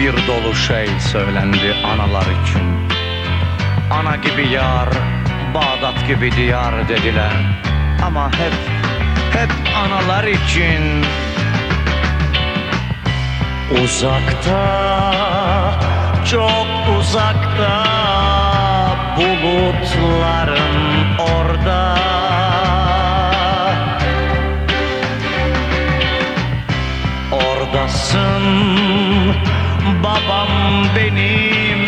bir dolu şey söylendi analar için. Ana gibi yar, Bağdat gibi diyar dediler. Ama hep, hep analar için. Uzakta, çok uzakta Bulutların orada. Oradasın babam benim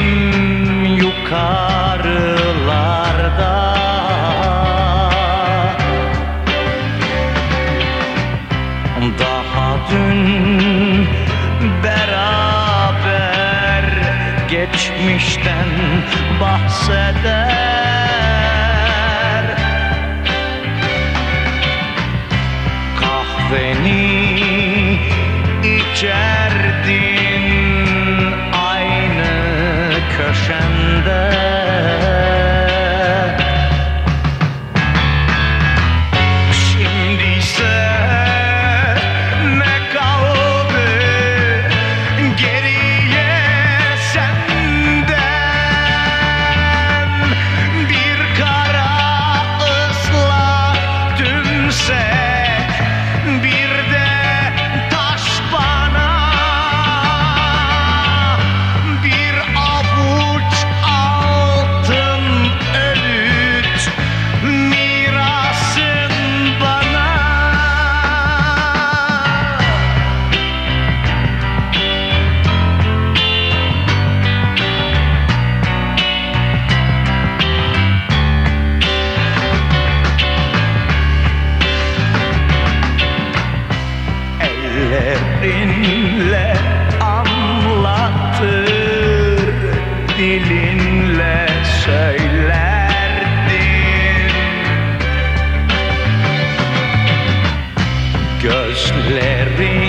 yukarılarda. Daha dün beraber geçmişten bahseder. Kahveni içerdik Gözünle anlatır Dilinle söylerdin Gözlerin